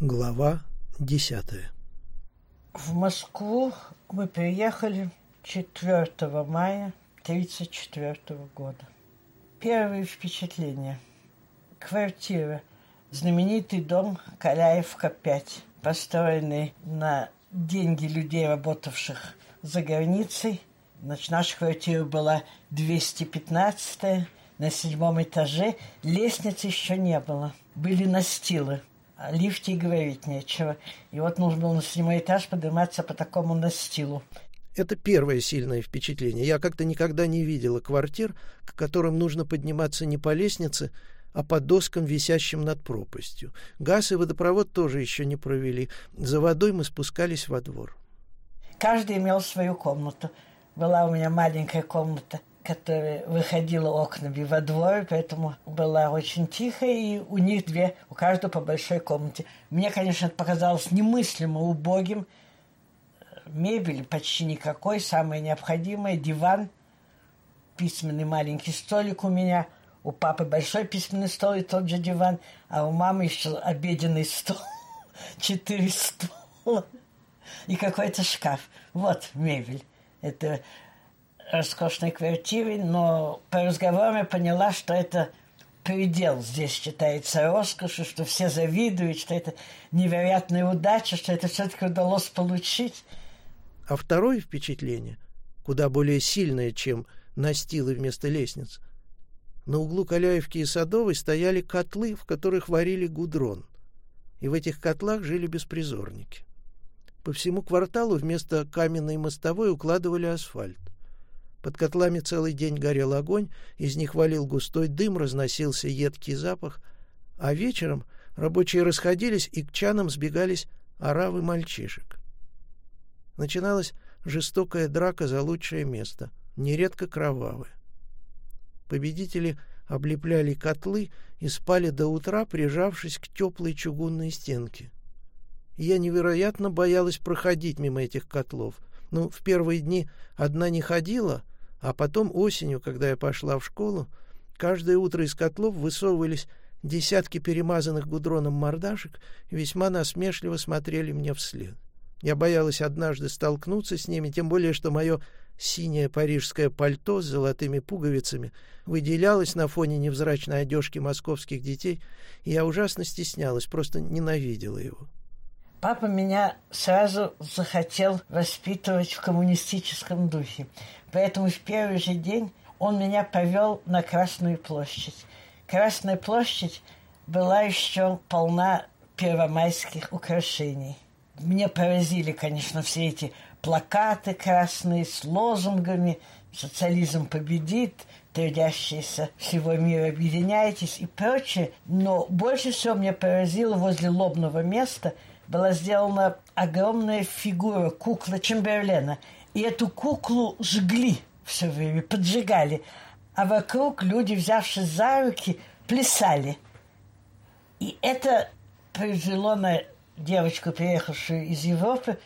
Глава десятая В Москву мы приехали 4 мая 1934 года. Первые впечатления. Квартира. Знаменитый дом Каляевка 5, построенный на деньги людей, работавших за границей. Значит, наша квартира была 215 на седьмом этаже. Лестницы еще не было. Были настилы. О лифте и говорить нечего. И вот нужно было на седьмой этаж подниматься по такому настилу. Это первое сильное впечатление. Я как-то никогда не видела квартир, к которым нужно подниматься не по лестнице, а по доскам, висящим над пропастью. Газ и водопровод тоже еще не провели. За водой мы спускались во двор. Каждый имел свою комнату. Была у меня маленькая комната которая выходила окнами во двор, поэтому была очень тихо, и у них две, у каждого по большой комнате. Мне, конечно, это показалось немыслимо убогим. Мебели почти никакой, самое необходимое – диван, письменный маленький столик у меня, у папы большой письменный стол и тот же диван, а у мамы еще обеденный стол, четыре стула и какой-то шкаф. Вот мебель. Это роскошной квартире, но по разговорам я поняла, что это предел здесь считается роскошью, что все завидуют, что это невероятная удача, что это все-таки удалось получить. А второе впечатление, куда более сильное, чем настилы вместо лестниц. На углу Каляевки и Садовой стояли котлы, в которых варили гудрон. И в этих котлах жили беспризорники. По всему кварталу вместо каменной мостовой укладывали асфальт. Под котлами целый день горел огонь, из них валил густой дым, разносился едкий запах, а вечером рабочие расходились, и к чанам сбегались оравы мальчишек. Начиналась жестокая драка за лучшее место, нередко кровавая. Победители облепляли котлы и спали до утра, прижавшись к теплой чугунной стенке. Я невероятно боялась проходить мимо этих котлов. Ну, в первые дни одна не ходила, а потом осенью, когда я пошла в школу, каждое утро из котлов высовывались десятки перемазанных гудроном мордашек и весьма насмешливо смотрели мне вслед. Я боялась однажды столкнуться с ними, тем более, что мое синее парижское пальто с золотыми пуговицами выделялось на фоне невзрачной одежки московских детей, и я ужасно стеснялась, просто ненавидела его. Папа меня сразу захотел воспитывать в коммунистическом духе. Поэтому в первый же день он меня повел на Красную площадь. Красная площадь была еще полна первомайских украшений. Мне поразили, конечно, все эти плакаты красные с лозунгами «Социализм победит», «Трудящиеся всего мира объединяйтесь» и прочее. Но больше всего меня поразило возле лобного места – была сделана огромная фигура, кукла Чемберлена. И эту куклу жгли все время, поджигали. А вокруг люди, взявшись за руки, плясали. И это произвело на девочку, приехавшую из Европы,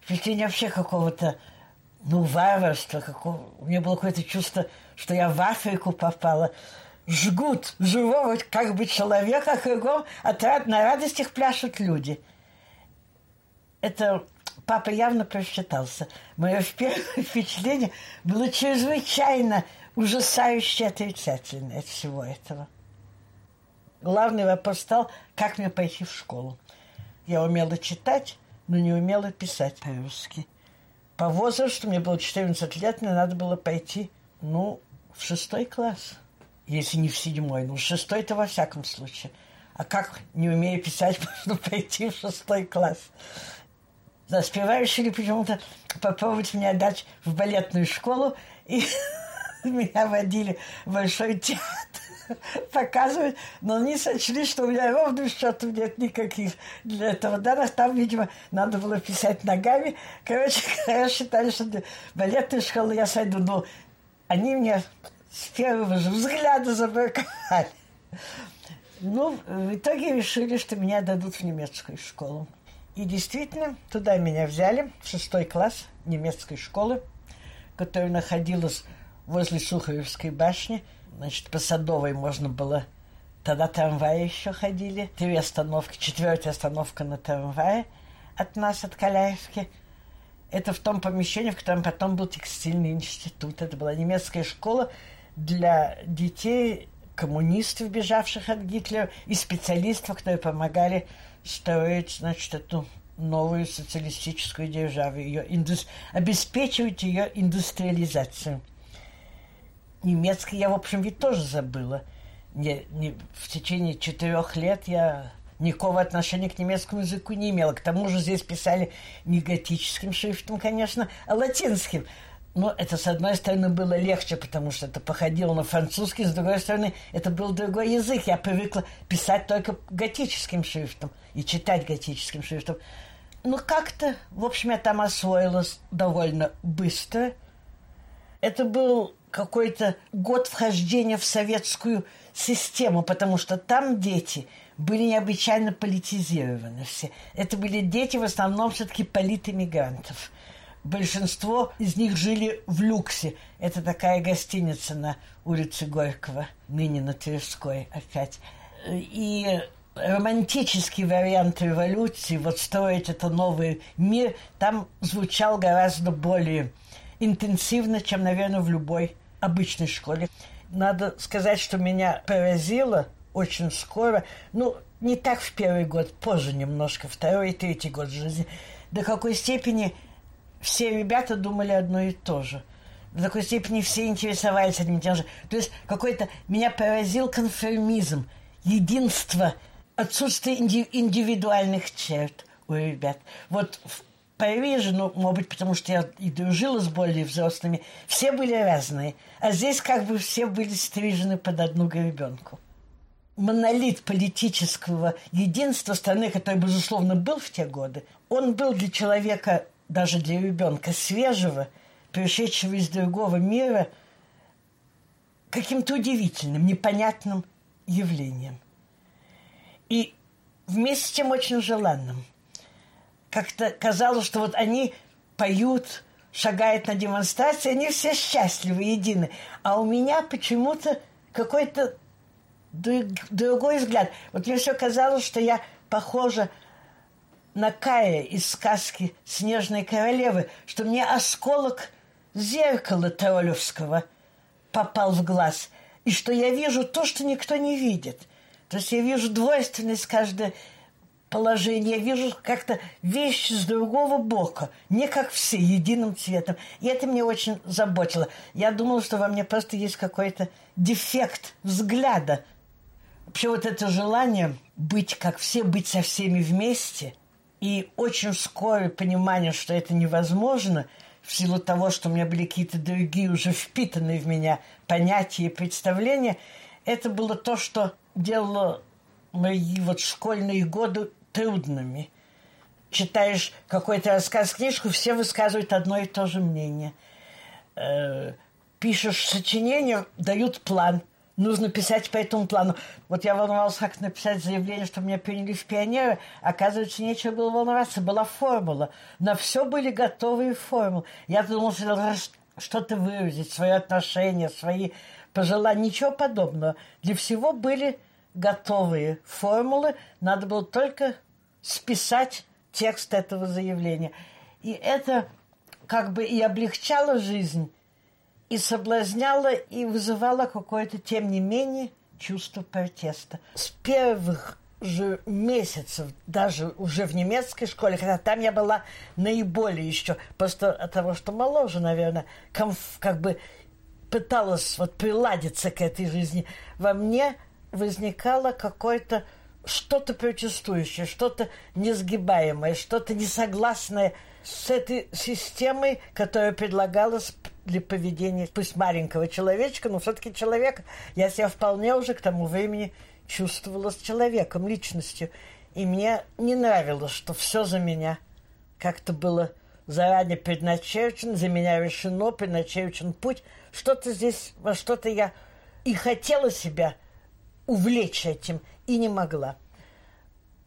впечатление вообще какого-то, ну, варварства. Какого... У меня было какое-то чувство, что я в Африку попала. Жгут живого как бы человека, кругом от, на радостях пляшут люди – это папа явно просчитался. Мое первое впечатление было чрезвычайно ужасающе отрицательное от всего этого. Главный вопрос стал, как мне пойти в школу. Я умела читать, но не умела писать по-русски. По возрасту, мне было 14 лет, мне надо было пойти, ну, в шестой класс. Если не в седьмой, ну, в шестой-то во всяком случае. А как, не умея писать, можно пойти в шестой класс? Сперва решили почему-то попробовать меня отдать в балетную школу, и меня водили в Большой театр показывать, но они сочли, что у меня ровным счетом нет никаких для этого данных. Там, видимо, надо было писать ногами. Короче я считали, что балетную школу я сойду. Но они мне с первого же взгляда забраковали. Ну, в итоге решили, что меня дадут в немецкую школу. И действительно, туда меня взяли, в шестой класс немецкой школы, которая находилась возле Сухаревской башни. Значит, по Садовой можно было Тогда трамваи еще ходили. Три остановки, четвертая остановка на трамвае от нас, от Каляевки. Это в том помещении, в котором потом был текстильный институт. Это была немецкая школа для детей коммунистов, бежавших от Гитлера, и специалистов, которые помогали строить, значит, эту новую социалистическую державу, ее индус... обеспечивать ее индустриализацию. Немецкий я, в общем, ведь тоже забыла. Не, не, в течение четырех лет я никакого отношения к немецкому языку не имела. К тому же здесь писали не готическим шрифтом, конечно, а латинским. Но это, с одной стороны, было легче, потому что это походило на французский, с другой стороны, это был другой язык. Я привыкла писать только готическим шрифтом и читать готическим шрифтом. Ну, как-то, в общем, я там освоилась довольно быстро. Это был какой-то год вхождения в советскую систему, потому что там дети были необычайно политизированы все. Это были дети в основном все-таки политэмигрантов. Большинство из них жили в люксе. Это такая гостиница на улице Горького, ныне на Тверской опять. И романтический вариант революции, вот строить это новый мир, там звучал гораздо более интенсивно, чем, наверное, в любой обычной школе. Надо сказать, что меня поразило очень скоро, ну, не так в первый год, позже немножко, второй и третий год жизни, до какой степени все ребята думали одно и то же. До какой степени все интересовались одним и тем же. То есть какой-то меня поразил конформизм, единство – отсутствие индивидуальных черт у ребят. Вот в Париже, ну, может быть, потому что я и дружила с более взрослыми, все были разные. А здесь как бы все были стрижены под одну гребенку. Монолит политического единства страны, который, безусловно, был в те годы, он был для человека, даже для ребенка свежего, пришедшего из другого мира, каким-то удивительным, непонятным явлением – и вместе с тем очень желанным. Как-то казалось, что вот они поют, шагают на демонстрации, они все счастливы, едины. А у меня почему-то какой-то другой взгляд. Вот мне все казалось, что я похожа на Кая из сказки «Снежной королевы», что мне осколок зеркала Троллевского попал в глаз, и что я вижу то, что никто не видит. То есть я вижу двойственность каждое положение, я вижу как-то вещи с другого бока, не как все, единым цветом. И это меня очень заботило. Я думала, что во мне просто есть какой-то дефект взгляда. Вообще вот это желание быть как все, быть со всеми вместе, и очень скорое понимание, что это невозможно, в силу того, что у меня были какие-то другие уже впитанные в меня понятия и представления, это было то, что делало мои вот школьные годы трудными. Читаешь какой-то рассказ, книжку, все высказывают одно и то же мнение. Э, пишешь сочинение, дают план. Нужно писать по этому плану. Вот я волновалась, как написать заявление, что меня приняли в пионеры. Оказывается, нечего было волноваться. Была формула. На все были готовые формулы. Я думала, что что-то выразить, свои отношения, свои пожелания. Ничего подобного. Для всего были готовые формулы, надо было только списать текст этого заявления. И это как бы и облегчало жизнь, и соблазняло, и вызывало какое-то, тем не менее, чувство протеста. С первых же месяцев, даже уже в немецкой школе, хотя там я была наиболее еще, просто от того, что моложе, наверное, комф, как бы пыталась вот приладиться к этой жизни, во мне – возникало какое-то что-то протестующее, что-то несгибаемое, что-то несогласное с этой системой, которая предлагалась для поведения, пусть маленького человечка, но все-таки человека. Я себя вполне уже к тому времени чувствовала с человеком, личностью. И мне не нравилось, что все за меня как-то было заранее предначерчено, за меня решено, предначерчен путь. Что-то здесь, во что-то я и хотела себя – увлечь этим и не могла.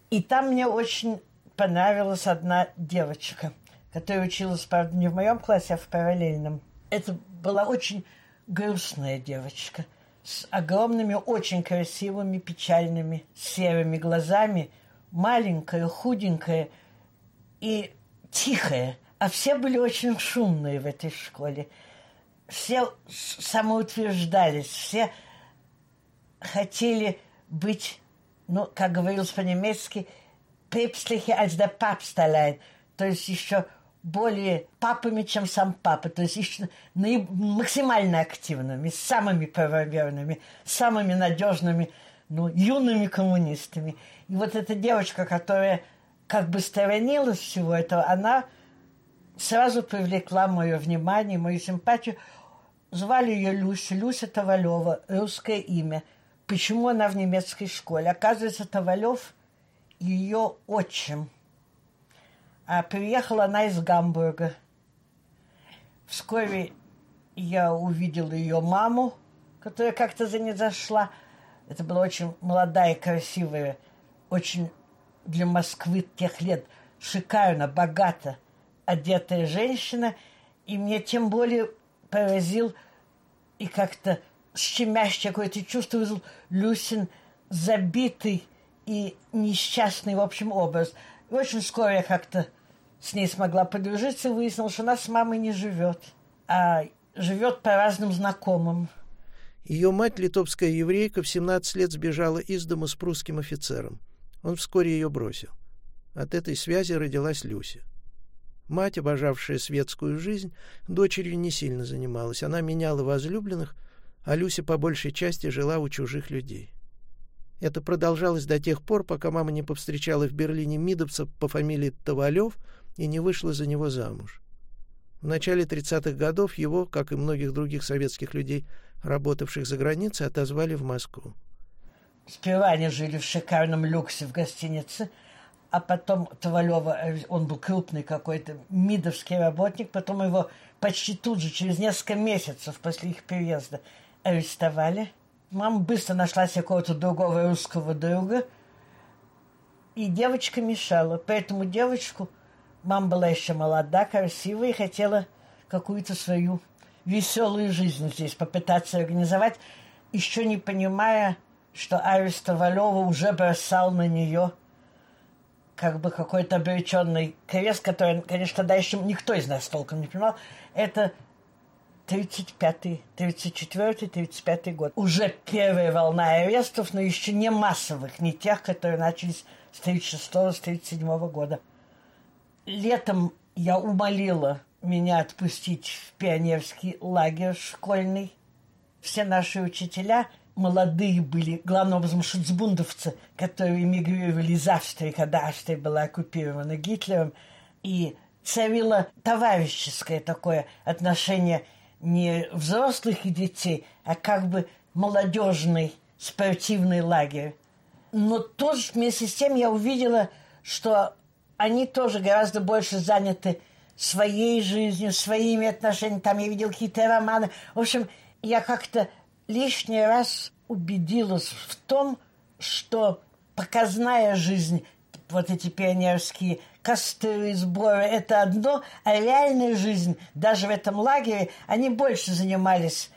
И там мне очень понравилась одна девочка, которая училась, правда, не в моем классе, а в параллельном. Это была очень грустная девочка, с огромными, очень красивыми, печальными серыми глазами, маленькая, худенькая и тихая. А все были очень шумные в этой школе. Все самоутверждались, все хотели быть, ну, как говорилось по-немецки, «päpstliche als der Papst allein», то есть еще более папами, чем сам папа, то есть еще максимально активными, самыми правоверными, самыми надежными, ну, юными коммунистами. И вот эта девочка, которая как бы сторонилась всего этого, она сразу привлекла мое внимание, мою симпатию. Звали ее Люся, Люся Tavaleva, русское имя. Почему она в немецкой школе? Оказывается, Tavalев ее отчим – а приехала она из Гамбурга. Вскоре я увидела ее маму, которая как-то за ней зашла. Это была очень молодая, красивая, очень для Москвы тех лет шикарно, богато одетая женщина. И мне тем более поразил и как-то щемящее какое-то чувство вызвал Люсин забитый и несчастный, в общем, образ – очень скоро я как-то с ней смогла подружиться, и выяснила, что она с мамой не живет, а живет по разным знакомым. Ее мать, литовская еврейка, в 17 лет сбежала из дома с прусским офицером. Он вскоре ее бросил. От этой связи родилась Люся. Мать, обожавшая светскую жизнь, дочерью не сильно занималась. Она меняла возлюбленных, а Люся по большей части жила у чужих людей. Это продолжалось до тех пор, пока мама не повстречала в Берлине мидовца по фамилии Тавалев и не вышла за него замуж. В начале 30-х годов его, как и многих других советских людей, работавших за границей, отозвали в Москву. Сперва они жили в шикарном люксе в гостинице, а потом Тавалева, он был крупный какой-то мидовский работник, потом его почти тут же, через несколько месяцев после их переезда, арестовали – Мама быстро нашла себе какого-то другого русского друга, и девочка мешала. Поэтому девочку, мама была еще молода, красивая, и хотела какую-то свою веселую жизнь здесь попытаться организовать, еще не понимая, что Ариста Валева уже бросал на нее как бы какой-то обреченный крест, который, конечно, еще никто из нас толком не понимал. Это 35-й, 34-й, 35-й год. Уже первая волна арестов, но еще не массовых, не тех, которые начались с 36-го, с 37-го года. Летом я умолила меня отпустить в пионерский лагерь школьный. Все наши учителя молодые были, главным образом шуцбундовцы, которые эмигрировали из Австрии, когда Австрия была оккупирована Гитлером, и царило товарищеское такое отношение – не взрослых и детей, а как бы молодежный спортивный лагерь. Но тоже вместе с тем я увидела, что они тоже гораздо больше заняты своей жизнью, своими отношениями. Там я видел какие-то романы. В общем, я как-то лишний раз убедилась в том, что показная жизнь, вот эти пионерские костры, сборы – это одно, а реальная жизнь, даже в этом лагере, они больше занимались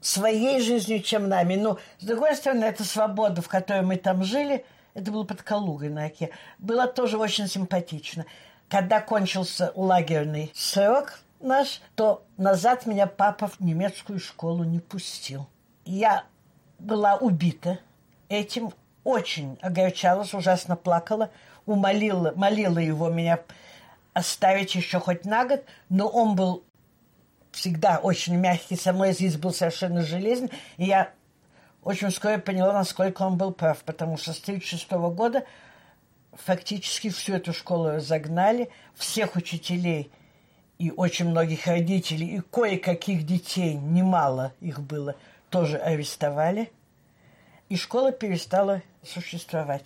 своей жизнью, чем нами. Но, с другой стороны, эта свобода, в которой мы там жили, это было под Калугой на Оке, было тоже очень симпатично. Когда кончился лагерный срок наш, то назад меня папа в немецкую школу не пустил. Я была убита этим, очень огорчалась, ужасно плакала – умолила, молила его меня оставить еще хоть на год, но он был всегда очень мягкий, со мной здесь был совершенно железный, и я очень скоро поняла, насколько он был прав, потому что с 1936 года фактически всю эту школу разогнали, всех учителей и очень многих родителей, и кое-каких детей, немало их было, тоже арестовали, и школа перестала существовать.